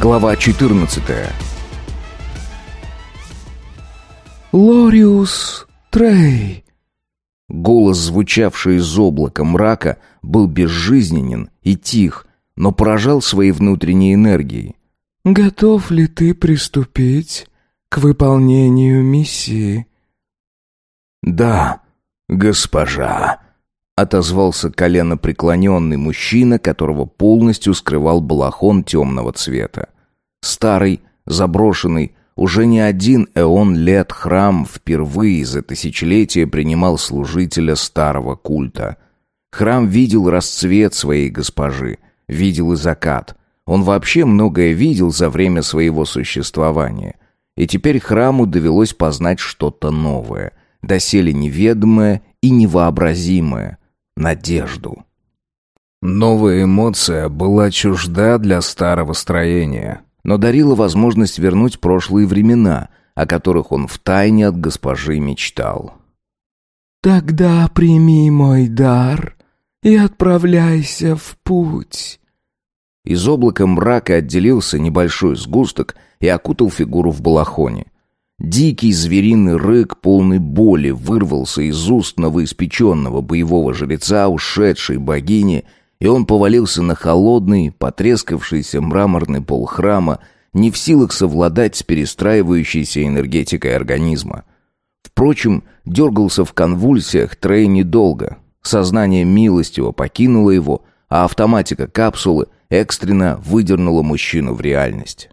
Глава 14 «Лориус Трей!» Голос, звучавший из облака мрака, был безжизненен и тих, но поражал своей внутренней энергией. «Готов ли ты приступить к выполнению миссии?» «Да, госпожа», — отозвался коленопреклоненный мужчина, которого полностью скрывал балахон темного цвета. Старый, заброшенный, уже не один эон лет храм впервые за тысячелетия принимал служителя старого культа. Храм видел расцвет своей госпожи, видел и закат. Он вообще многое видел за время своего существования. И теперь храму довелось познать что-то новое, доселе неведомое и невообразимое — надежду. Новая эмоция была чужда для старого строения — но дарила возможность вернуть прошлые времена, о которых он втайне от госпожи мечтал. «Тогда прими мой дар и отправляйся в путь». Из облака мрака отделился небольшой сгусток и окутал фигуру в балахоне. Дикий звериный рык, полный боли, вырвался из уст новоиспеченного боевого жреца, ушедшей богини — и он повалился на холодный, потрескавшийся мраморный пол храма, не в силах совладать с перестраивающейся энергетикой организма. Впрочем, дергался в конвульсиях Трей недолго. Сознание милостиво покинуло его, а автоматика капсулы экстренно выдернула мужчину в реальность.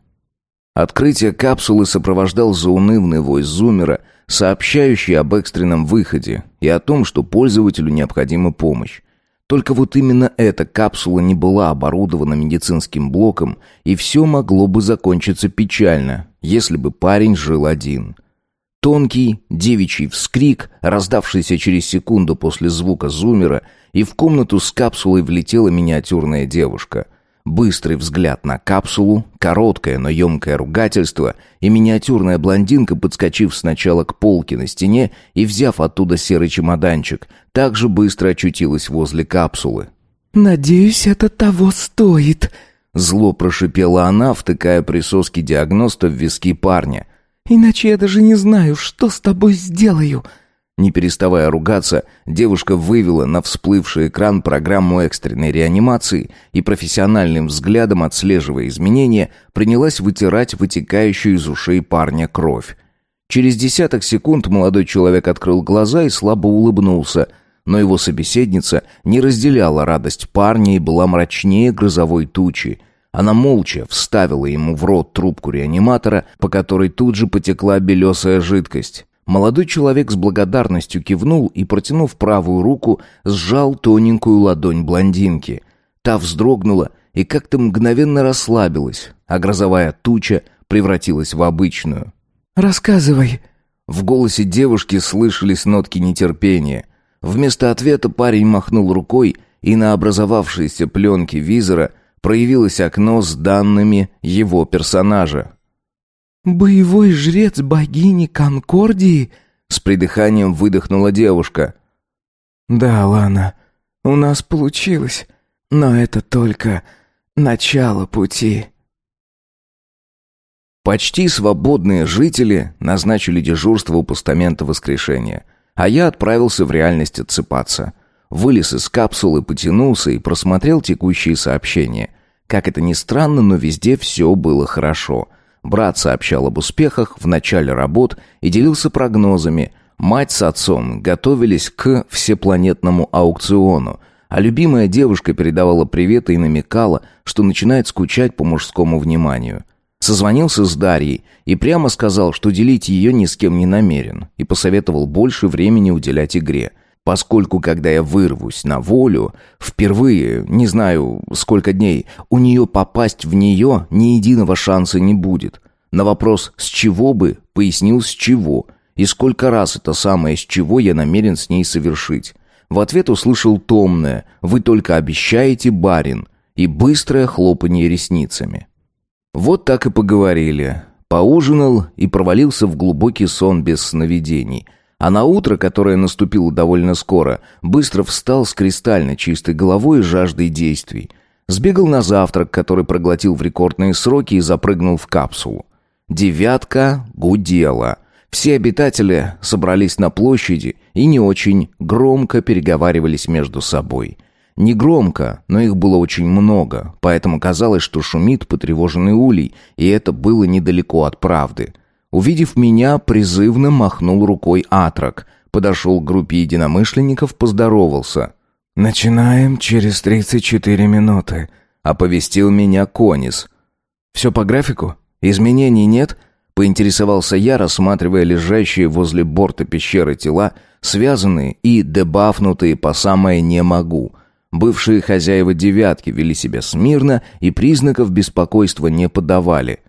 Открытие капсулы сопровождал заунывный вой зумера, сообщающий об экстренном выходе и о том, что пользователю необходима помощь. Только вот именно эта капсула не была оборудована медицинским блоком, и все могло бы закончиться печально, если бы парень жил один. Тонкий девичий вскрик, раздавшийся через секунду после звука зумера, и в комнату с капсулой влетела миниатюрная девушка — Быстрый взгляд на капсулу, короткое, но емкое ругательство, и миниатюрная блондинка, подскочив сначала к полке на стене и взяв оттуда серый чемоданчик, также быстро очутилась возле капсулы. «Надеюсь, это того стоит», — зло прошипела она, втыкая присоски диагноста в виски парня. «Иначе я даже не знаю, что с тобой сделаю». Не переставая ругаться, девушка вывела на всплывший экран программу экстренной реанимации и профессиональным взглядом, отслеживая изменения, принялась вытирать вытекающую из ушей парня кровь. Через десяток секунд молодой человек открыл глаза и слабо улыбнулся, но его собеседница не разделяла радость парня и была мрачнее грозовой тучи. Она молча вставила ему в рот трубку реаниматора, по которой тут же потекла белесая жидкость. Молодой человек с благодарностью кивнул и, протянув правую руку, сжал тоненькую ладонь блондинки. Та вздрогнула и как-то мгновенно расслабилась, а грозовая туча превратилась в обычную. «Рассказывай». В голосе девушки слышались нотки нетерпения. Вместо ответа парень махнул рукой, и на образовавшейся пленке визора проявилось окно с данными его персонажа. «Боевой жрец богини Конкордии?» С придыханием выдохнула девушка. «Да, Лана, у нас получилось, но это только начало пути». Почти свободные жители назначили дежурство у постамента воскрешения, а я отправился в реальность отсыпаться. Вылез из капсулы, потянулся и просмотрел текущие сообщения. Как это ни странно, но везде все было хорошо. Брат сообщал об успехах в начале работ и делился прогнозами. Мать с отцом готовились к всепланетному аукциону, а любимая девушка передавала приветы и намекала, что начинает скучать по мужскому вниманию. Созвонился с Дарьей и прямо сказал, что делить ее ни с кем не намерен, и посоветовал больше времени уделять игре – поскольку когда я вырвусь на волю, впервые, не знаю сколько дней, у нее попасть в нее ни единого шанса не будет. На вопрос «с чего бы?» пояснил «с чего?» и сколько раз это самое «с чего» я намерен с ней совершить. В ответ услышал томное «Вы только обещаете, барин» и быстрое хлопанье ресницами. Вот так и поговорили. Поужинал и провалился в глубокий сон без сновидений – а на утро, которое наступило довольно скоро, быстро встал с кристально чистой головой и жаждой действий. Сбегал на завтрак, который проглотил в рекордные сроки и запрыгнул в капсулу. Девятка гудела. Все обитатели собрались на площади и не очень громко переговаривались между собой. Не громко, но их было очень много, поэтому казалось, что шумит потревоженный улей, и это было недалеко от правды. Увидев меня, призывно махнул рукой Атрак, подошел к группе единомышленников, поздоровался. «Начинаем через тридцать четыре минуты», — оповестил меня Конис. «Все по графику? Изменений нет?» — поинтересовался я, рассматривая лежащие возле борта пещеры тела, связанные и дебафнутые по самое «не могу». Бывшие хозяева «девятки» вели себя смирно и признаков беспокойства не подавали.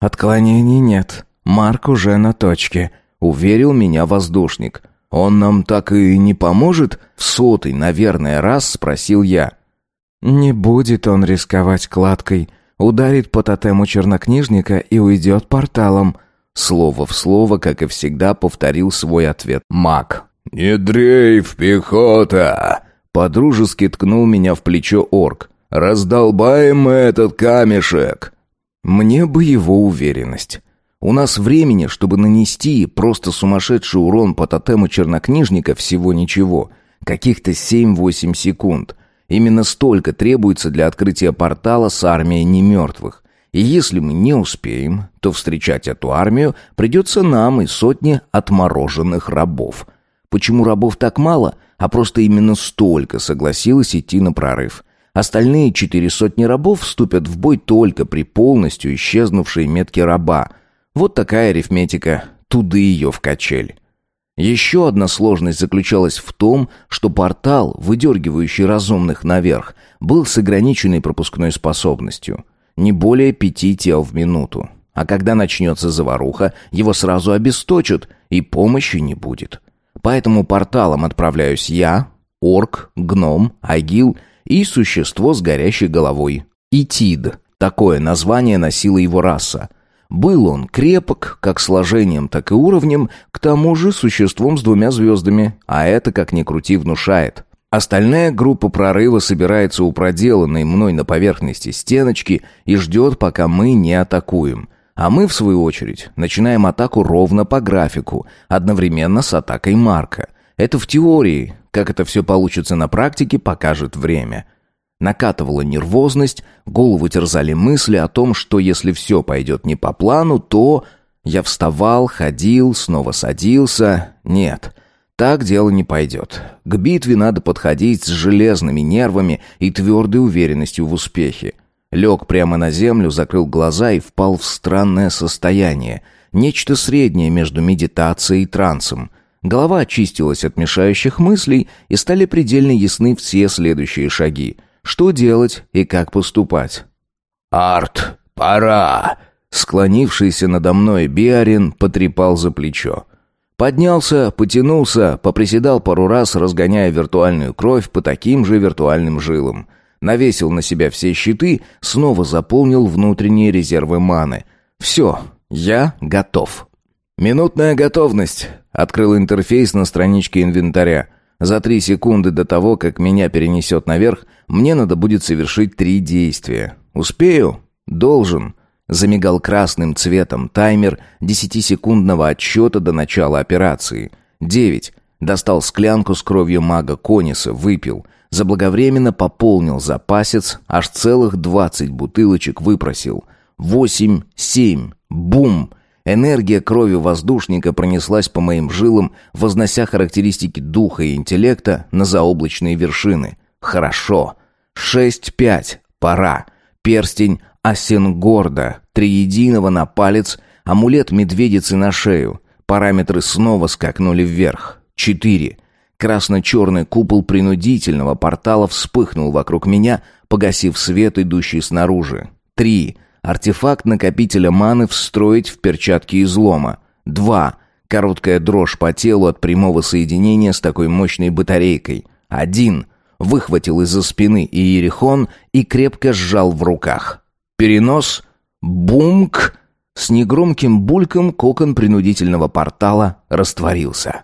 «Отклонений нет. Марк уже на точке», — уверил меня воздушник. «Он нам так и не поможет?» — в сотый, наверное, раз спросил я. «Не будет он рисковать кладкой. Ударит по тотему чернокнижника и уйдет порталом». Слово в слово, как и всегда, повторил свой ответ маг. «Не дрейф, пехота!» Подружески ткнул меня в плечо орк. «Раздолбаем мы этот камешек!» Мне бы его уверенность. У нас времени, чтобы нанести просто сумасшедший урон по тотему чернокнижника, всего ничего. Каких-то 7-8 секунд. Именно столько требуется для открытия портала с армией немертвых. И если мы не успеем, то встречать эту армию придется нам и сотни отмороженных рабов. Почему рабов так мало? А просто именно столько согласилось идти на прорыв. Остальные четыре сотни рабов вступят в бой только при полностью исчезнувшей метке раба. Вот такая арифметика, туды ее в качель. Еще одна сложность заключалась в том, что портал, выдергивающий разумных наверх, был с ограниченной пропускной способностью. Не более пяти тел в минуту. А когда начнется заваруха, его сразу обесточат, и помощи не будет. Поэтому порталом отправляюсь я, орк, гном, агил и существо с горящей головой. Итид. Такое название носила его раса. Был он крепок, как сложением, так и уровнем, к тому же существом с двумя звездами, а это, как ни крути, внушает. Остальная группа прорыва собирается у проделанной мной на поверхности стеночки и ждет, пока мы не атакуем – а мы, в свою очередь, начинаем атаку ровно по графику, одновременно с атакой Марка. Это в теории. Как это все получится на практике, покажет время. Накатывала нервозность, голову терзали мысли о том, что если все пойдет не по плану, то... Я вставал, ходил, снова садился. Нет, так дело не пойдет. К битве надо подходить с железными нервами и твердой уверенностью в успехе. Лег прямо на землю, закрыл глаза и впал в странное состояние. Нечто среднее между медитацией и трансом. Голова очистилась от мешающих мыслей, и стали предельно ясны все следующие шаги. Что делать и как поступать. «Арт, пора!» Склонившийся надо мной Биарин потрепал за плечо. Поднялся, потянулся, поприседал пару раз, разгоняя виртуальную кровь по таким же виртуальным жилам — навесил на себя все щиты, снова заполнил внутренние резервы маны. «Все, я готов». «Минутная готовность», — открыл интерфейс на страничке инвентаря. «За три секунды до того, как меня перенесет наверх, мне надо будет совершить три действия. Успею? Должен». Замигал красным цветом таймер десятисекундного отсчета до начала операции. Девять. Достал склянку с кровью мага Кониса, выпил. Заблаговременно пополнил запасец, аж целых двадцать бутылочек выпросил. Восемь, семь, бум! Энергия крови воздушника пронеслась по моим жилам, вознося характеристики духа и интеллекта на заоблачные вершины. Хорошо. Шесть, пять. Пора. Перстень Асенгорда, триединого на палец, амулет медведицы на шею. Параметры снова скакнули вверх. Четыре. Красно-черный купол принудительного портала вспыхнул вокруг меня, погасив свет, идущий снаружи. Три. Артефакт накопителя маны встроить в перчатки излома. Два. Короткая дрожь по телу от прямого соединения с такой мощной батарейкой. Один. Выхватил из-за спины Иерихон и крепко сжал в руках. Перенос. Бумк. С негромким бульком кокон принудительного портала растворился.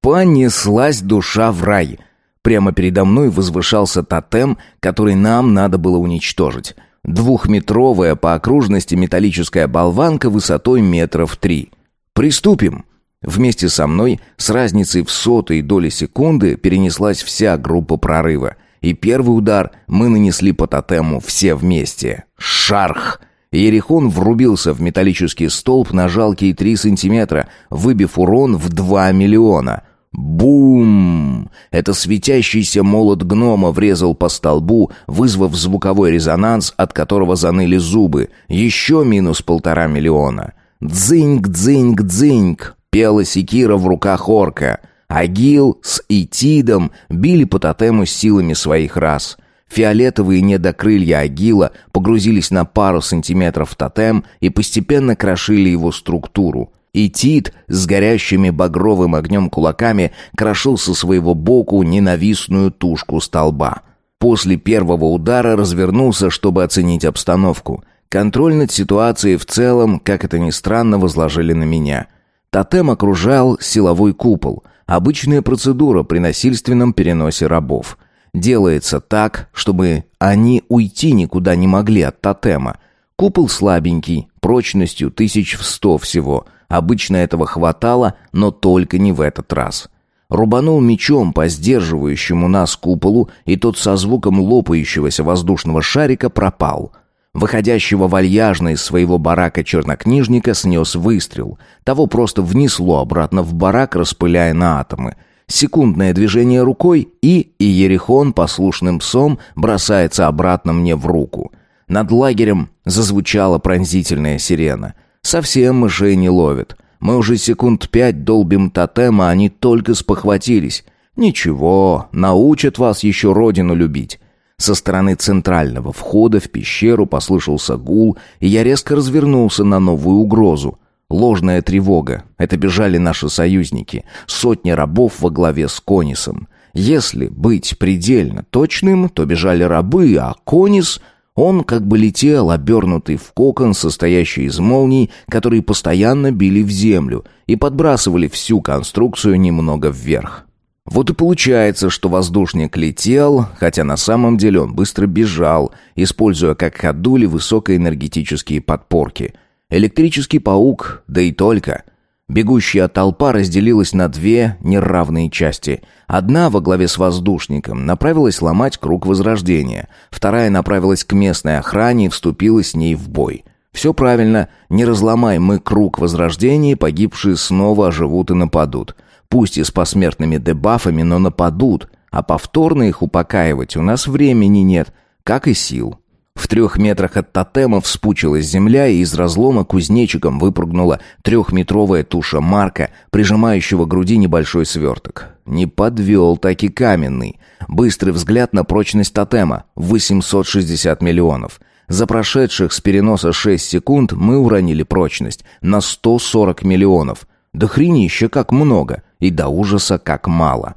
Понеслась душа в рай. Прямо передо мной возвышался тотем, который нам надо было уничтожить. Двухметровая по окружности металлическая болванка высотой метров три. «Приступим!» Вместе со мной, с разницей в сотые доли секунды, перенеслась вся группа прорыва. И первый удар мы нанесли по тотему все вместе. Шарх! Ерихон врубился в металлический столб на жалкие три сантиметра, выбив урон в два миллиона. Бум! Это светящийся молот гнома врезал по столбу, вызвав звуковой резонанс, от которого заныли зубы. Еще минус полтора миллиона. Дзыньк-дзыньк-дзыньк! Пела секира в руках орка. Агил с Итидом били по тотему силами своих рас. Фиолетовые недокрылья Агила погрузились на пару сантиметров в тотем и постепенно крошили его структуру. И Тит с горящими багровым огнем кулаками крошил со своего боку ненавистную тушку столба. После первого удара развернулся, чтобы оценить обстановку. Контроль над ситуацией в целом, как это ни странно, возложили на меня. Тотем окружал силовой купол. Обычная процедура при насильственном переносе рабов. Делается так, чтобы они уйти никуда не могли от тотема. Купол слабенький, прочностью тысяч в сто всего. Обычно этого хватало, но только не в этот раз. Рубанул мечом по сдерживающему нас куполу, и тот со звуком лопающегося воздушного шарика пропал — Выходящего вальяжно из своего барака чернокнижника снес выстрел. Того просто внесло обратно в барак, распыляя на атомы. Секундное движение рукой, и Иерихон послушным псом бросается обратно мне в руку. Над лагерем зазвучала пронзительная сирена. Совсем мышей не ловит. Мы уже секунд пять долбим тотем, а они только спохватились. Ничего, научат вас еще родину любить. Со стороны центрального входа в пещеру послышался гул, и я резко развернулся на новую угрозу. Ложная тревога. Это бежали наши союзники. Сотни рабов во главе с Конисом. Если быть предельно точным, то бежали рабы, а Конис... Он как бы летел, обернутый в кокон, состоящий из молний, которые постоянно били в землю и подбрасывали всю конструкцию немного вверх. Вот и получается, что воздушник летел, хотя на самом деле он быстро бежал, используя как ходули высокоэнергетические подпорки. Электрический паук, да и только. Бегущая толпа разделилась на две неравные части. Одна во главе с воздушником направилась ломать круг возрождения, вторая направилась к местной охране и вступила с ней в бой. Все правильно, не разломай мы круг возрождения, погибшие снова оживут и нападут. Пусть и с посмертными дебафами, но нападут, а повторно их упокаивать у нас времени нет, как и сил. В трех метрах от тотема вспучилась земля, и из разлома кузнечиком выпрыгнула трехметровая туша Марка, прижимающего к груди небольшой сверток. Не подвел таки каменный. Быстрый взгляд на прочность тотема — 860 миллионов. За прошедших с переноса 6 секунд мы уронили прочность на 140 миллионов. Да хренища как много, и до ужаса как мало.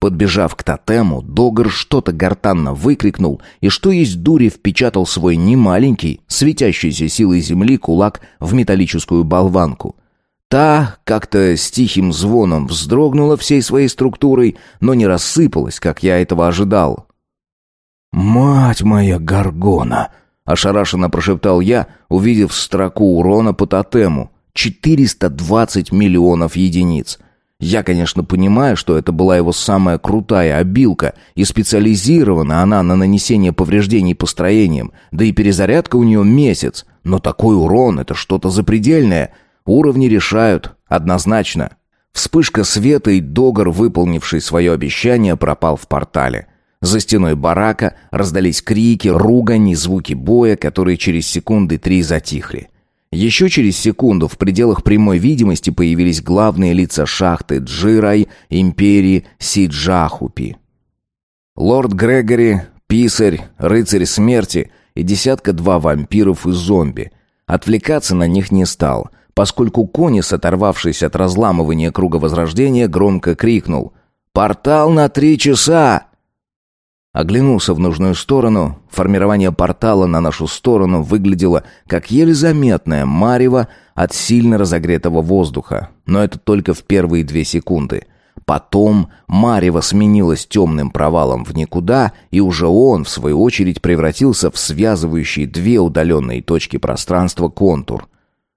Подбежав к тотему, Догр что-то гортанно выкрикнул, и что есть дури впечатал свой немаленький, светящийся силой земли кулак в металлическую болванку. Та как-то с тихим звоном вздрогнула всей своей структурой, но не рассыпалась, как я этого ожидал. «Мать моя Гаргона!» — ошарашенно прошептал я, увидев строку урона по тотему. 420 миллионов единиц. Я, конечно, понимаю, что это была его самая крутая обилка, и специализирована она на нанесение повреждений построениям, да и перезарядка у нее месяц. Но такой урон — это что-то запредельное. Уровни решают, однозначно. Вспышка света и Догар, выполнивший свое обещание, пропал в портале. За стеной барака раздались крики, ругань и звуки боя, которые через секунды три затихли. Еще через секунду в пределах прямой видимости появились главные лица шахты Джирай, империи Сиджахупи. Лорд Грегори, писарь, рыцарь смерти и десятка-два вампиров и зомби. Отвлекаться на них не стал, поскольку Конис, оторвавшись от разламывания круга возрождения, громко крикнул «Портал на три часа!» Оглянулся в нужную сторону. Формирование портала на нашу сторону выглядело как еле заметное марево от сильно разогретого воздуха. Но это только в первые две секунды. Потом Марева сменилась темным провалом в никуда, и уже он, в свою очередь, превратился в связывающий две удаленные точки пространства контур.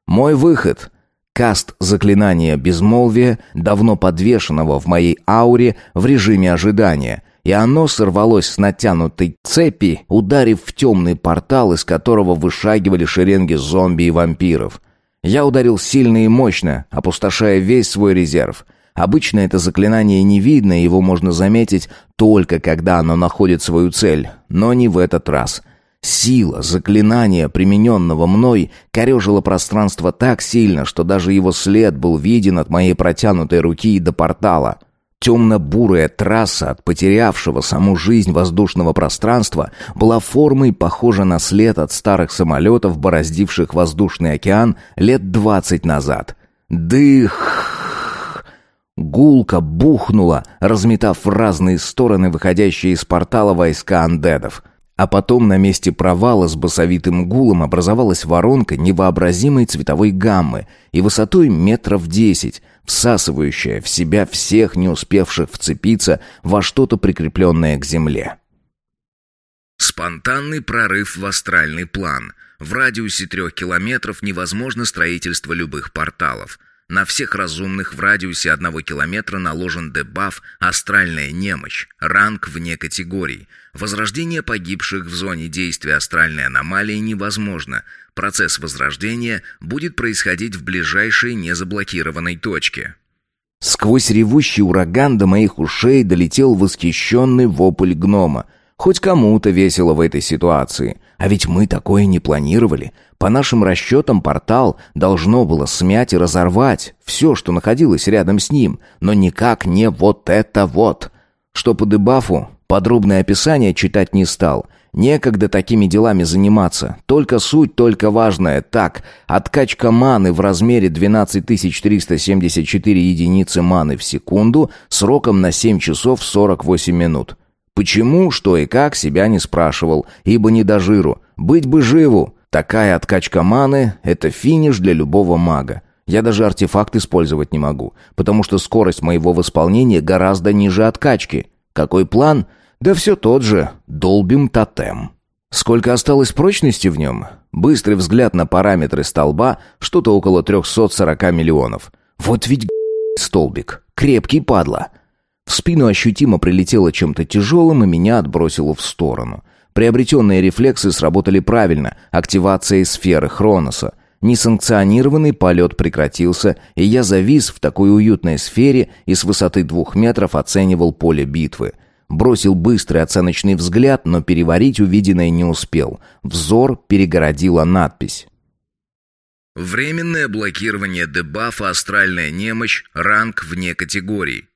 Мой выход — каст заклинания безмолвия, давно подвешенного в моей ауре в режиме ожидания, и оно сорвалось с натянутой цепи, ударив в темный портал, из которого вышагивали шеренги зомби и вампиров. Я ударил сильно и мощно, опустошая весь свой резерв — Обычно это заклинание не видно, его можно заметить только когда оно находит свою цель, но не в этот раз. Сила заклинания, примененного мной, корежила пространство так сильно, что даже его след был виден от моей протянутой руки до портала. Темно-бурая трасса от потерявшего саму жизнь воздушного пространства была формой похожа на след от старых самолетов, бороздивших воздушный океан лет двадцать назад. Дых! Гулко бухнула, разметав в разные стороны выходящие из портала войска андедов. А потом на месте провала с басовитым гулом образовалась воронка невообразимой цветовой гаммы и высотой метров десять, всасывающая в себя всех не успевших вцепиться во что-то прикрепленное к земле. Спонтанный прорыв в астральный план. В радиусе трех километров невозможно строительство любых порталов – на всех разумных в радиусе одного километра наложен дебаф «Астральная немощь», ранг вне категорий. Возрождение погибших в зоне действия астральной аномалии невозможно. Процесс возрождения будет происходить в ближайшей незаблокированной точке. Сквозь ревущий ураган до моих ушей долетел восхищенный вопль гнома. Хоть кому-то весело в этой ситуации. А ведь мы такое не планировали. По нашим расчетам, портал должно было смять и разорвать все, что находилось рядом с ним, но никак не вот это вот. Что по дебафу, подробное описание читать не стал. Некогда такими делами заниматься. Только суть, только важная. Так, откачка маны в размере 12374 единицы маны в секунду сроком на 7 часов 48 минут. Почему, что и как, себя не спрашивал, ибо не до жиру. Быть бы живу. Такая откачка маны — это финиш для любого мага. Я даже артефакт использовать не могу, потому что скорость моего восполнения гораздо ниже откачки. Какой план? Да все тот же. Долбим тотем. Сколько осталось прочности в нем? Быстрый взгляд на параметры столба, что-то около 340 миллионов. Вот ведь столбик. Крепкий падла. В спину ощутимо прилетело чем-то тяжелым и меня отбросило в сторону. Приобретенные рефлексы сработали правильно, активация сферы Хроноса. Несанкционированный полет прекратился, и я завис в такой уютной сфере и с высоты двух метров оценивал поле битвы. Бросил быстрый оценочный взгляд, но переварить увиденное не успел. Взор перегородила надпись. Временное блокирование дебафа «Астральная немощь», ранг вне категории.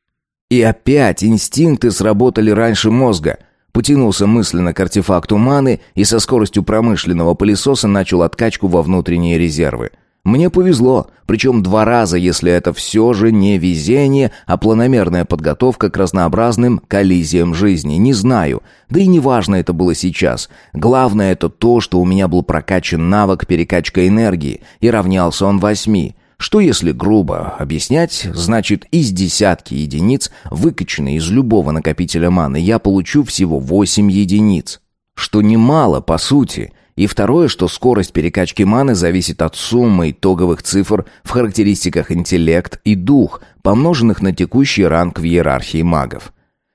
И опять инстинкты сработали раньше мозга — Потянулся мысленно к артефакту маны и со скоростью промышленного пылесоса начал откачку во внутренние резервы. Мне повезло, причем два раза, если это все же не везение, а планомерная подготовка к разнообразным коллизиям жизни. Не знаю, да и неважно это было сейчас. Главное это то, что у меня был прокачан навык перекачка энергии, и равнялся он восьми. Что если грубо объяснять, значит из десятки единиц, выкачанной из любого накопителя маны, я получу всего 8 единиц. Что немало, по сути. И второе, что скорость перекачки маны зависит от суммы итоговых цифр в характеристиках интеллект и дух, помноженных на текущий ранг в иерархии магов.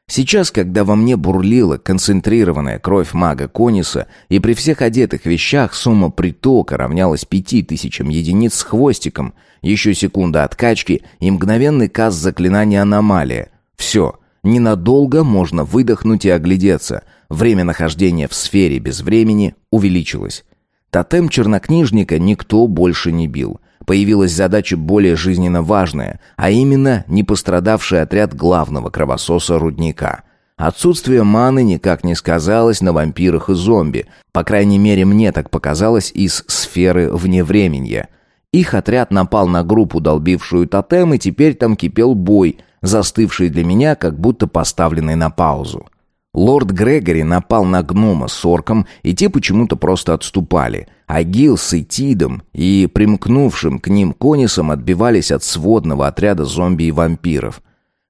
Сейчас, когда во мне бурлила концентрированная кровь мага Кониса, и при всех одетых вещах сумма притока равнялась пяти тысячам единиц с хвостиком, еще секунда откачки и мгновенный каз заклинания «Аномалия». Все, ненадолго можно выдохнуть и оглядеться. Время нахождения в сфере без времени увеличилось. Тотем чернокнижника никто больше не бил. Появилась задача более жизненно важная, а именно не пострадавший отряд главного кровососа рудника. Отсутствие маны никак не сказалось на вампирах и зомби, по крайней мере мне так показалось из сферы вневременья. Их отряд напал на группу, долбившую тотем, и теперь там кипел бой, застывший для меня, как будто поставленный на паузу. Лорд Грегори напал на гнома с орком, и те почему-то просто отступали, а Гил с Итидом и примкнувшим к ним конисом отбивались от сводного отряда зомби и вампиров.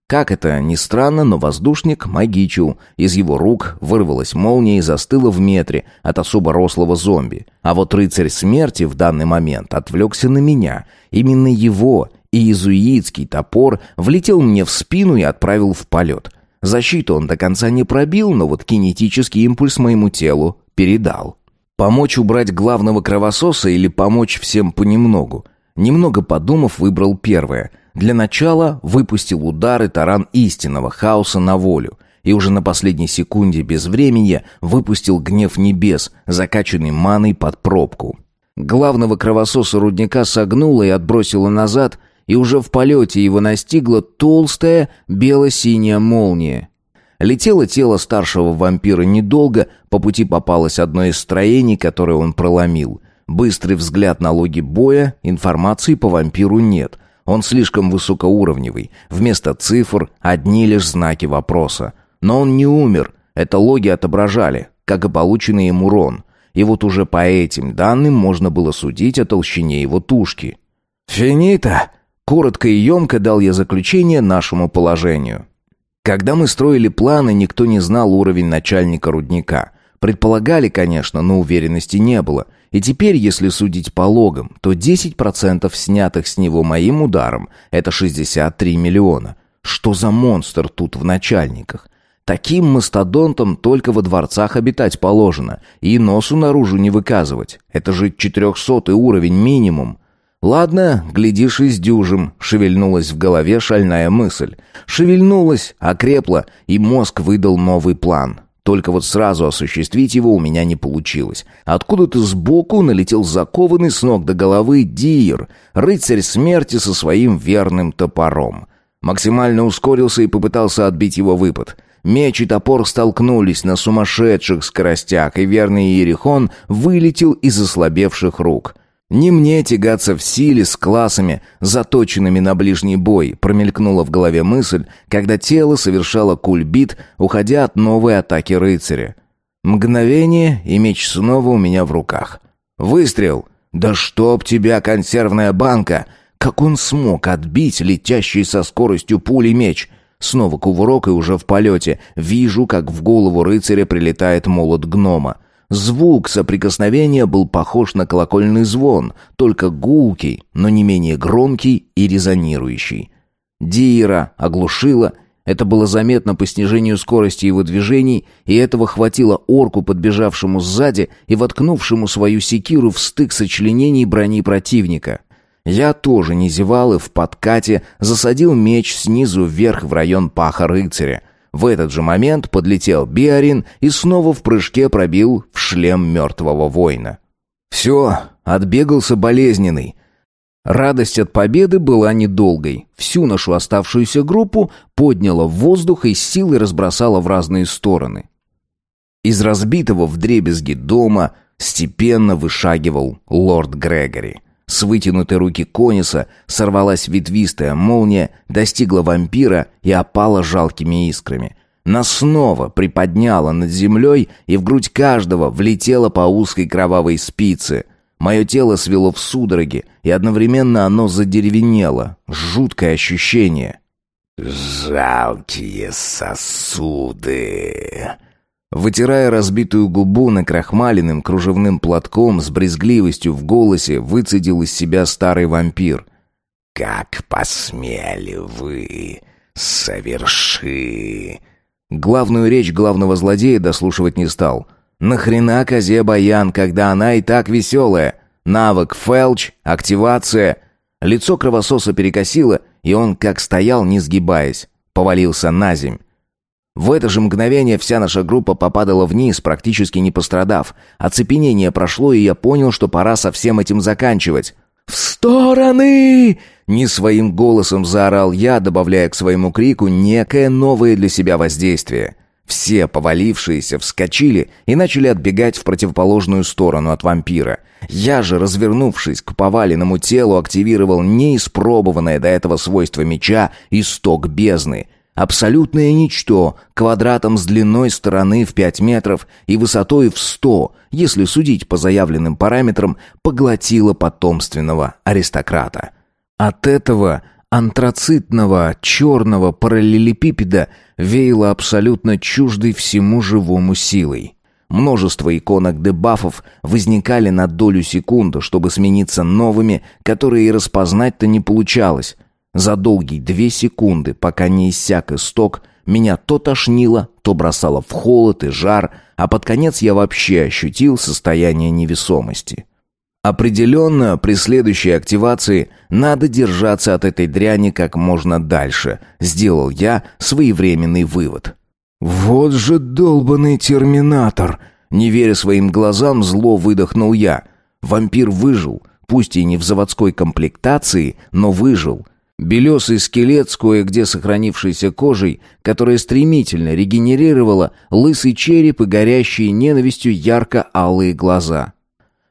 Как это ни странно, но воздушник магичил. Из его рук вырвалась молния и застыла в метре от особо рослого зомби. А вот рыцарь смерти в данный момент отвлекся на меня. Именно его и иезуитский топор влетел мне в спину и отправил в полет. Защиту он до конца не пробил, но вот кинетический импульс моему телу передал. Помочь убрать главного кровососа или помочь всем понемногу? Немного подумав, выбрал первое. Для начала выпустил удар и таран истинного хаоса на волю. И уже на последней секунде без времени выпустил гнев небес, закачанный маной под пробку. Главного кровососа рудника согнуло и отбросило назад, и уже в полете его настигла толстая бело-синяя молния. Летело тело старшего вампира недолго, по пути попалось одно из строений, которое он проломил. Быстрый взгляд на логи боя, информации по вампиру нет. Он слишком высокоуровневый. Вместо цифр одни лишь знаки вопроса. Но он не умер. Это логи отображали, как и полученный им урон. И вот уже по этим данным можно было судить о толщине его тушки. «Финита!» Коротко и емко дал я заключение нашему положению. Когда мы строили планы, никто не знал уровень начальника рудника. Предполагали, конечно, но уверенности не было. И теперь, если судить по логам, то 10% снятых с него моим ударом – это 63 миллиона. Что за монстр тут в начальниках? Таким мастодонтам только во дворцах обитать положено, и носу наружу не выказывать. Это же 400 уровень минимум. «Ладно, глядишь, и с дюжим», — шевельнулась в голове шальная мысль. Шевельнулась, окрепла, и мозг выдал новый план. Только вот сразу осуществить его у меня не получилось. Откуда-то сбоку налетел закованный с ног до головы Дир, рыцарь смерти со своим верным топором. Максимально ускорился и попытался отбить его выпад. Меч и топор столкнулись на сумасшедших скоростях, и верный Иерихон вылетел из ослабевших рук — не мне тягаться в силе с классами, заточенными на ближний бой, промелькнула в голове мысль, когда тело совершало кульбит, уходя от новой атаки рыцаря. Мгновение, и меч снова у меня в руках. Выстрел! Да чтоб тебя, консервная банка! Как он смог отбить летящий со скоростью пули меч? Снова кувырок и уже в полете. Вижу, как в голову рыцаря прилетает молот гнома. Звук соприкосновения был похож на колокольный звон, только гулкий, но не менее громкий и резонирующий. Диера оглушила, это было заметно по снижению скорости его движений, и этого хватило орку, подбежавшему сзади и воткнувшему свою секиру в стык сочленений брони противника. Я тоже не зевал и в подкате засадил меч снизу вверх в район паха рыцаря. В этот же момент подлетел Биарин и снова в прыжке пробил в шлем мертвого воина. Все, отбегался болезненный. Радость от победы была недолгой. Всю нашу оставшуюся группу подняла в воздух и силой разбросала в разные стороны. Из разбитого вдребезги дома степенно вышагивал лорд Грегори. С вытянутой руки Кониса сорвалась ветвистая молния, достигла вампира и опала жалкими искрами. Нас снова приподняла над землей, и в грудь каждого влетела по узкой кровавой спице. Мое тело свело в судороги, и одновременно оно задеревенело. Жуткое ощущение. «Жалкие сосуды!» Вытирая разбитую губу накрахмаленным кружевным платком с брезгливостью в голосе, выцедил из себя старый вампир. «Как посмели вы соверши...» Главную речь главного злодея дослушивать не стал. «Нахрена козе баян, когда она и так веселая? Навык фелч, активация...» Лицо кровососа перекосило, и он, как стоял, не сгибаясь, повалился на земь. В это же мгновение вся наша группа попадала вниз, практически не пострадав. Оцепенение прошло, и я понял, что пора со всем этим заканчивать. «В стороны!» Не своим голосом заорал я, добавляя к своему крику некое новое для себя воздействие. Все повалившиеся вскочили и начали отбегать в противоположную сторону от вампира. Я же, развернувшись к поваленному телу, активировал неиспробованное до этого свойство меча «Исток бездны», Абсолютное ничто, квадратом с длиной стороны в 5 метров и высотой в 100, если судить по заявленным параметрам, поглотило потомственного аристократа. От этого антрацитного черного параллелепипеда веяло абсолютно чуждой всему живому силой. Множество иконок дебафов возникали на долю секунды, чтобы смениться новыми, которые и распознать-то не получалось. За долгие две секунды, пока не иссяк исток, меня то тошнило, то бросало в холод и жар, а под конец я вообще ощутил состояние невесомости. Определенно, при следующей активации надо держаться от этой дряни как можно дальше, сделал я своевременный вывод. «Вот же долбанный терминатор!» Не веря своим глазам, зло выдохнул я. Вампир выжил, пусть и не в заводской комплектации, но выжил. Белесый скелет с кое-где сохранившейся кожей, которая стремительно регенерировала, лысый череп и горящие ненавистью ярко-алые глаза.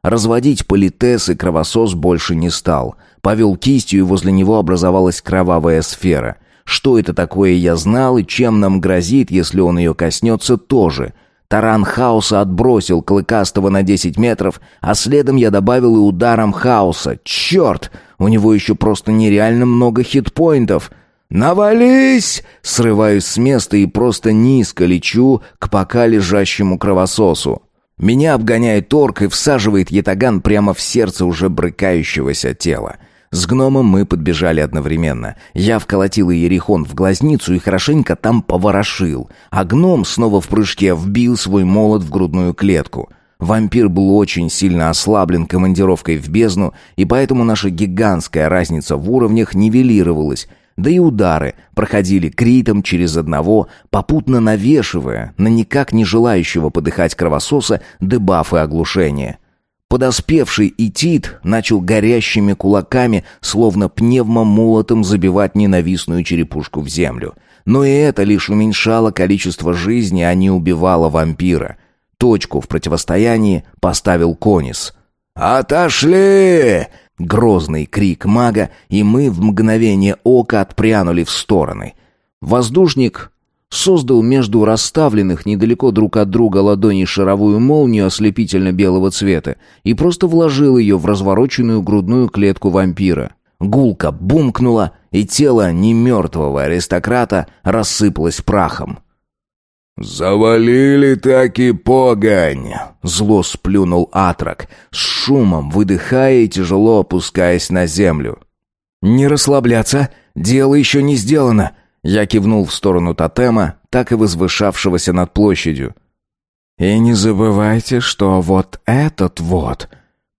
Разводить политес и кровосос больше не стал. Повел кистью, и возле него образовалась кровавая сфера. Что это такое, я знал, и чем нам грозит, если он ее коснется, тоже. Таран хаоса отбросил Клыкастого на 10 метров, а следом я добавил и ударом хаоса. Черт! У него еще просто нереально много хитпоинтов. «Навались!» Срываюсь с места и просто низко лечу к пока лежащему кровососу. Меня обгоняет орк и всаживает ятаган прямо в сердце уже брыкающегося тела. С гномом мы подбежали одновременно. Я вколотил Ерихон в глазницу и хорошенько там поворошил, а гном снова в прыжке вбил свой молот в грудную клетку. Вампир был очень сильно ослаблен командировкой в бездну, и поэтому наша гигантская разница в уровнях нивелировалась, да и удары проходили критом через одного, попутно навешивая на никак не желающего подыхать кровососа дебафы оглушения. Подоспевший Итит начал горящими кулаками, словно пневмомолотом, забивать ненавистную черепушку в землю. Но и это лишь уменьшало количество жизни, а не убивало вампира. Точку в противостоянии поставил Конис. «Отошли!» Грозный крик мага, и мы в мгновение ока отпрянули в стороны. Воздушник создал между расставленных недалеко друг от друга ладоней шаровую молнию ослепительно-белого цвета и просто вложил ее в развороченную грудную клетку вампира. Гулка бумкнула, и тело немертвого аристократа рассыпалось прахом. «Завалили таки погонь!» Зло сплюнул Атрак, с шумом выдыхая и тяжело опускаясь на землю. «Не расслабляться, дело еще не сделано!» Я кивнул в сторону тотема, так и возвышавшегося над площадью. «И не забывайте, что вот этот вот...»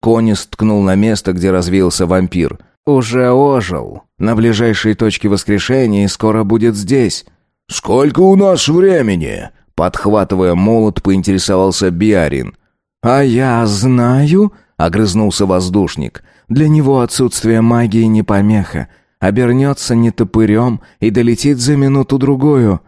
Конис ткнул на место, где развеялся вампир. «Уже ожил. На ближайшей точке воскрешения и скоро будет здесь». «Сколько у нас времени?» Подхватывая молот, поинтересовался Биарин. «А я знаю», — огрызнулся воздушник. «Для него отсутствие магии не помеха. Обернется не топырем и долетит за минуту-другую».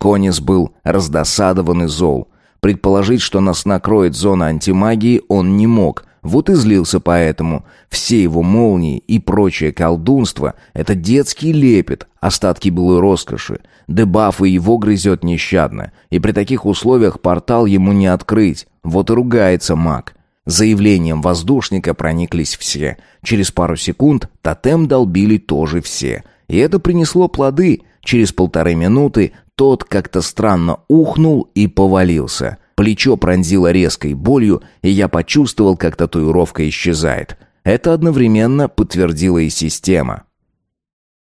Конис был раздосадован и зол. Предположить, что нас накроет зона антимагии, он не мог — вот и злился поэтому. Все его молнии и прочее колдунство — это детский лепет, остатки былой роскоши. Дебафы его грызет нещадно, и при таких условиях портал ему не открыть. Вот и ругается маг. Заявлением воздушника прониклись все. Через пару секунд тотем долбили тоже все. И это принесло плоды. Через полторы минуты тот как-то странно ухнул и повалился — Плечо пронзило резкой болью, и я почувствовал, как татуировка исчезает. Это одновременно подтвердила и система.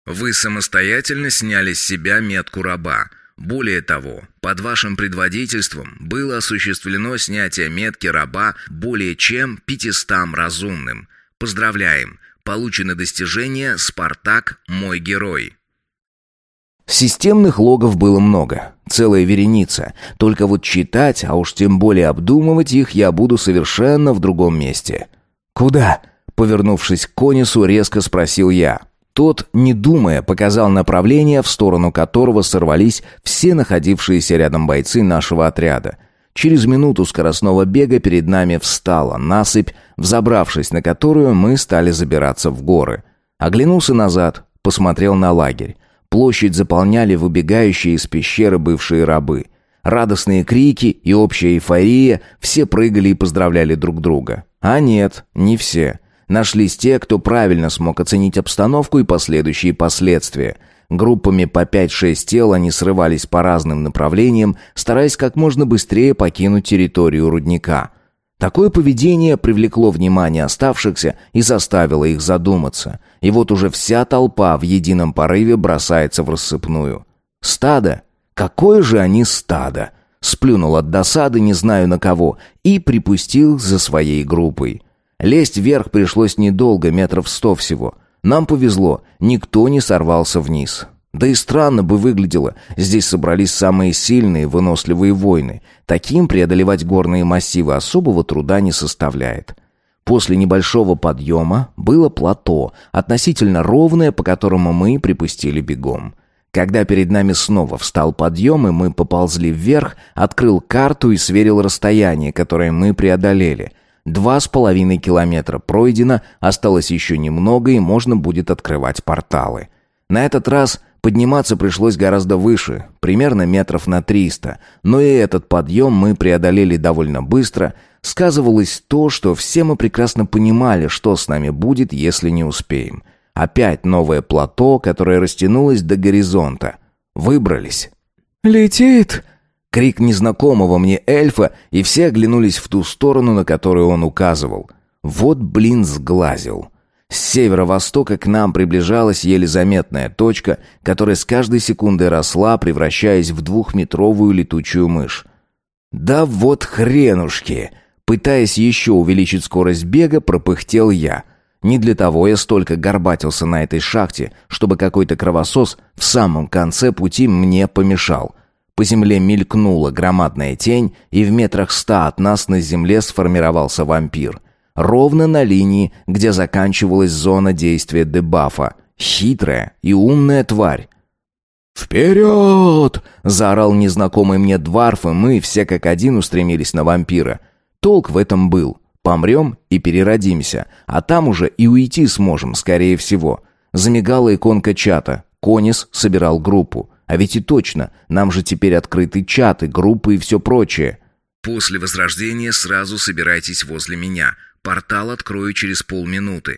Вы самостоятельно сняли с себя метку раба. Более того, под вашим предводительством было осуществлено снятие метки раба более чем 500 разумным. Поздравляем! Получено достижение «Спартак. Мой герой». Системных логов было много, целая вереница. Только вот читать, а уж тем более обдумывать их я буду совершенно в другом месте. «Куда?» — повернувшись к Конису, резко спросил я. Тот, не думая, показал направление, в сторону которого сорвались все находившиеся рядом бойцы нашего отряда. Через минуту скоростного бега перед нами встала насыпь, взобравшись на которую мы стали забираться в горы. Оглянулся назад, посмотрел на лагерь. Площадь заполняли выбегающие из пещеры бывшие рабы. Радостные крики и общая эйфория, все прыгали и поздравляли друг друга. А нет, не все. Нашлись те, кто правильно смог оценить обстановку и последующие последствия. Группами по 5-6 тел они срывались по разным направлениям, стараясь как можно быстрее покинуть территорию рудника. Такое поведение привлекло внимание оставшихся и заставило их задуматься. И вот уже вся толпа в едином порыве бросается в рассыпную. Стадо? Какое же они стадо? Сплюнул от досады, не знаю на кого, и припустил за своей группой. Лезть вверх пришлось недолго, метров сто всего. Нам повезло, никто не сорвался вниз. Да и странно бы выглядело. Здесь собрались самые сильные, выносливые воины. Таким преодолевать горные массивы особого труда не составляет. После небольшого подъема было плато, относительно ровное, по которому мы припустили бегом. Когда перед нами снова встал подъем, и мы поползли вверх, открыл карту и сверил расстояние, которое мы преодолели. Два с половиной километра пройдено, осталось еще немного, и можно будет открывать порталы. На этот раз Подниматься пришлось гораздо выше, примерно метров на триста, но и этот подъем мы преодолели довольно быстро. Сказывалось то, что все мы прекрасно понимали, что с нами будет, если не успеем. Опять новое плато, которое растянулось до горизонта. Выбрались. «Летит!» Крик незнакомого мне эльфа, и все оглянулись в ту сторону, на которую он указывал. Вот, блин, сглазил. С северо-востока к нам приближалась еле заметная точка, которая с каждой секундой росла, превращаясь в двухметровую летучую мышь. «Да вот хренушки!» Пытаясь еще увеличить скорость бега, пропыхтел я. Не для того я столько горбатился на этой шахте, чтобы какой-то кровосос в самом конце пути мне помешал. По земле мелькнула громадная тень, и в метрах ста от нас на земле сформировался вампир — ровно на линии, где заканчивалась зона действия дебафа. Хитрая и умная тварь. «Вперед!» — заорал незнакомый мне дварф, и мы все как один устремились на вампира. Толк в этом был. Помрем и переродимся, а там уже и уйти сможем, скорее всего. Замигала иконка чата. Конис собирал группу. А ведь и точно, нам же теперь открыты чаты, группы и все прочее. «После возрождения сразу собирайтесь возле меня. Портал открою через полминуты.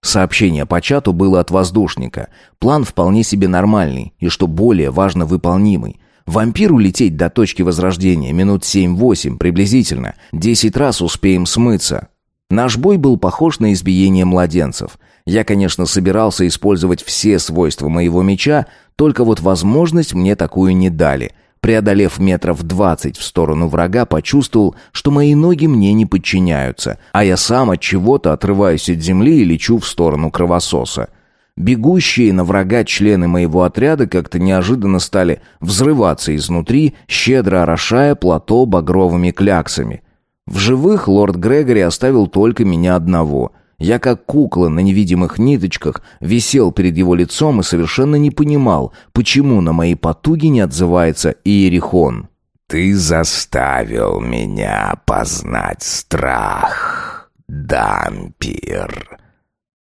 Сообщение по чату было от воздушника. План вполне себе нормальный и, что более важно, выполнимый. Вампиру лететь до точки возрождения минут 7-8 приблизительно. Десять раз успеем смыться. Наш бой был похож на избиение младенцев. Я, конечно, собирался использовать все свойства моего меча, только вот возможность мне такую не дали — Преодолев метров двадцать в сторону врага, почувствовал, что мои ноги мне не подчиняются, а я сам от чего-то отрываюсь от земли и лечу в сторону кровососа. Бегущие на врага члены моего отряда как-то неожиданно стали взрываться изнутри, щедро орошая плато багровыми кляксами. В живых лорд Грегори оставил только меня одного — я как кукла на невидимых ниточках висел перед его лицом и совершенно не понимал, почему на мои потуги не отзывается Иерихон. «Ты заставил меня познать страх, дампир».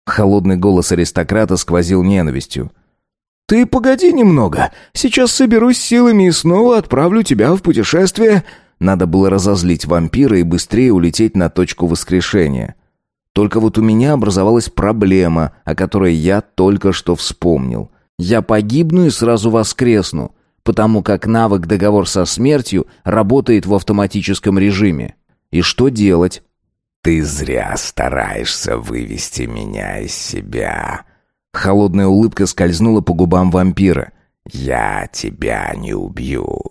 Холодный голос аристократа сквозил ненавистью. «Ты погоди немного. Сейчас соберусь силами и снова отправлю тебя в путешествие». Надо было разозлить вампира и быстрее улететь на точку воскрешения. Только вот у меня образовалась проблема, о которой я только что вспомнил. Я погибну и сразу воскресну, потому как навык «Договор со смертью» работает в автоматическом режиме. И что делать? «Ты зря стараешься вывести меня из себя». Холодная улыбка скользнула по губам вампира. «Я тебя не убью.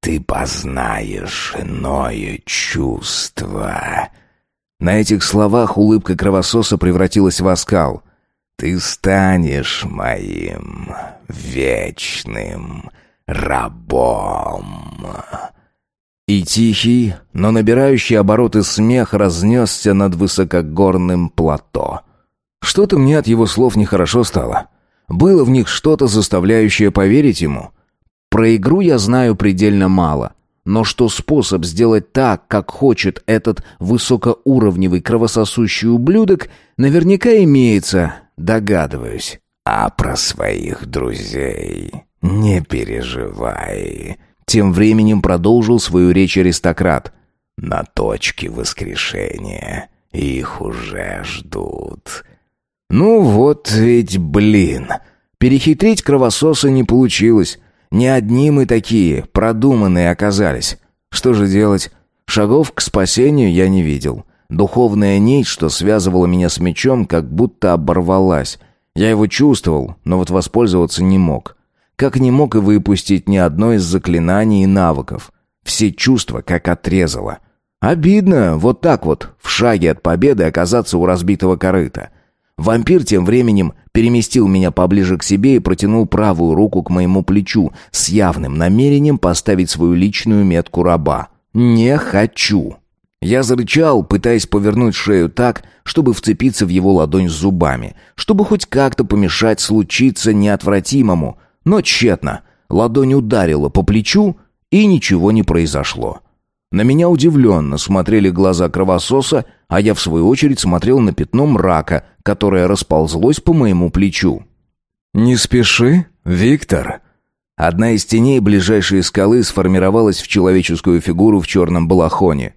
Ты познаешь иное чувство». На этих словах улыбка кровососа превратилась в оскал. «Ты станешь моим вечным рабом». И тихий, но набирающий обороты смех разнесся над высокогорным плато. Что-то мне от его слов нехорошо стало. Было в них что-то, заставляющее поверить ему. Про игру я знаю предельно мало но что способ сделать так, как хочет этот высокоуровневый кровососущий ублюдок, наверняка имеется, догадываюсь. А про своих друзей не переживай. Тем временем продолжил свою речь аристократ. На точке воскрешения Их уже ждут. Ну вот ведь, блин. Перехитрить кровососа не получилось. Не одни мы такие, продуманные оказались. Что же делать? Шагов к спасению я не видел. Духовная нить, что связывала меня с мечом, как будто оборвалась. Я его чувствовал, но вот воспользоваться не мог. Как не мог и выпустить ни одно из заклинаний и навыков. Все чувства как отрезало. Обидно вот так вот, в шаге от победы оказаться у разбитого корыта. Вампир тем временем переместил меня поближе к себе и протянул правую руку к моему плечу с явным намерением поставить свою личную метку раба. «Не хочу». Я зарычал, пытаясь повернуть шею так, чтобы вцепиться в его ладонь зубами, чтобы хоть как-то помешать случиться неотвратимому, но тщетно. Ладонь ударила по плечу, и ничего не произошло. На меня удивленно смотрели глаза кровососа, а я в свою очередь смотрел на пятно мрака, которое расползлось по моему плечу. «Не спеши, Виктор». Одна из теней ближайшей скалы сформировалась в человеческую фигуру в черном балахоне.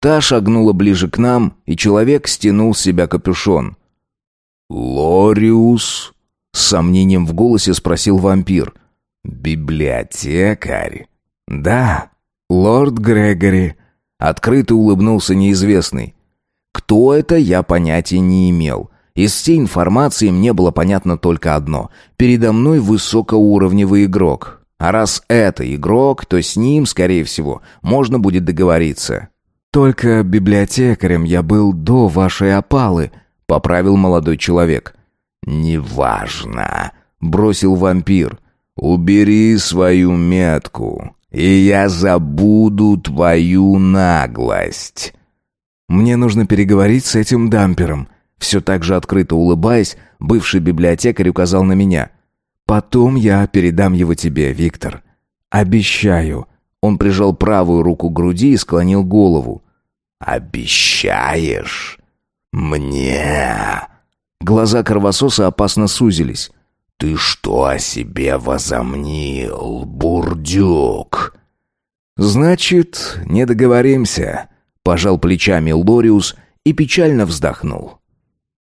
Та шагнула ближе к нам, и человек стянул с себя капюшон. «Лориус?» — с сомнением в голосе спросил вампир. «Библиотекарь?» «Да, лорд Грегори», — открыто улыбнулся неизвестный. Кто это, я понятия не имел. Из всей информации мне было понятно только одно. Передо мной высокоуровневый игрок. А раз это игрок, то с ним, скорее всего, можно будет договориться. «Только библиотекарем я был до вашей опалы», — поправил молодой человек. «Неважно», — бросил вампир. «Убери свою метку, и я забуду твою наглость». «Мне нужно переговорить с этим дампером». Все так же открыто улыбаясь, бывший библиотекарь указал на меня. «Потом я передам его тебе, Виктор. Обещаю». Он прижал правую руку к груди и склонил голову. «Обещаешь? Мне?» Глаза кровососа опасно сузились. «Ты что о себе возомнил, бурдюк?» «Значит, не договоримся», — пожал плечами Лориус и печально вздохнул.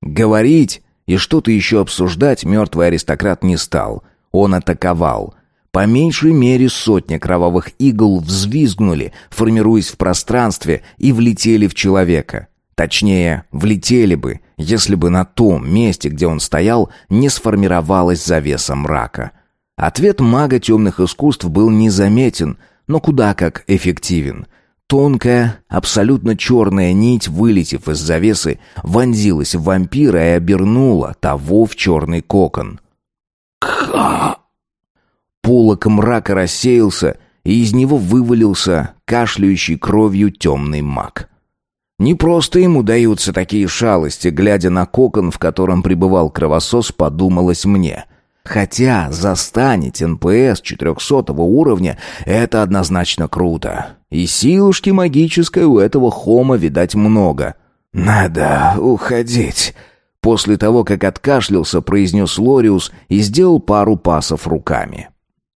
Говорить и что-то еще обсуждать мертвый аристократ не стал. Он атаковал. По меньшей мере сотня кровавых игл взвизгнули, формируясь в пространстве, и влетели в человека. Точнее, влетели бы, если бы на том месте, где он стоял, не сформировалась завеса мрака. Ответ мага темных искусств был незаметен, но куда как эффективен. Тонкая, абсолютно черная нить, вылетев из завесы, вонзилась в вампира и обернула того в черный кокон. Ка! Полог мрака рассеялся, и из него вывалился кашляющий кровью темный маг. Не просто ему даются такие шалости, глядя на кокон, в котором пребывал кровосос, подумалось мне. Хотя застанить NPC 400 уровня — это однозначно круто. И силушки магической у этого хома, видать, много. «Надо уходить», — после того, как откашлялся, произнес Лориус и сделал пару пасов руками.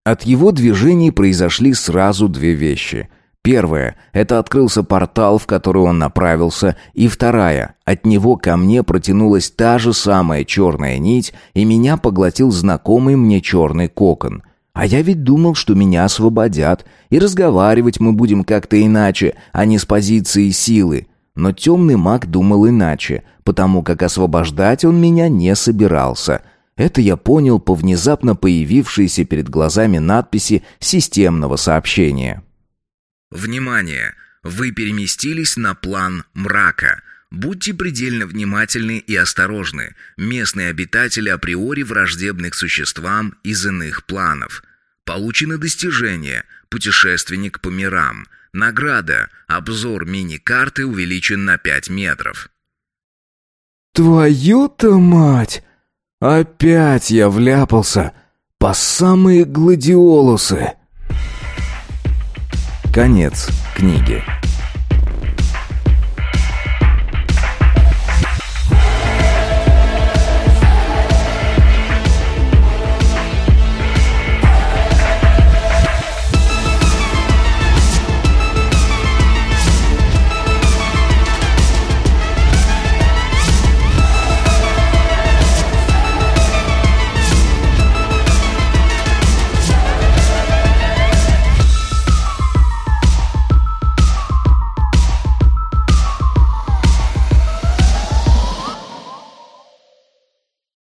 От его движений произошли сразу две вещи — Первое — это открылся портал, в который он направился, и вторая — от него ко мне протянулась та же самая черная нить, и меня поглотил знакомый мне черный кокон. А я ведь думал, что меня освободят, и разговаривать мы будем как-то иначе, а не с позиции силы. Но темный маг думал иначе, потому как освобождать он меня не собирался — это я понял по внезапно появившейся перед глазами надписи системного сообщения. Внимание! Вы переместились на план мрака. Будьте предельно внимательны и осторожны. Местные обитатели априори враждебны к существам из иных планов. Получено достижение «Путешественник по мирам». Награда «Обзор мини-карты увеличен на 5 метров». «Твою-то мать! Опять я вляпался! По самые гладиолусы!» Конец книги.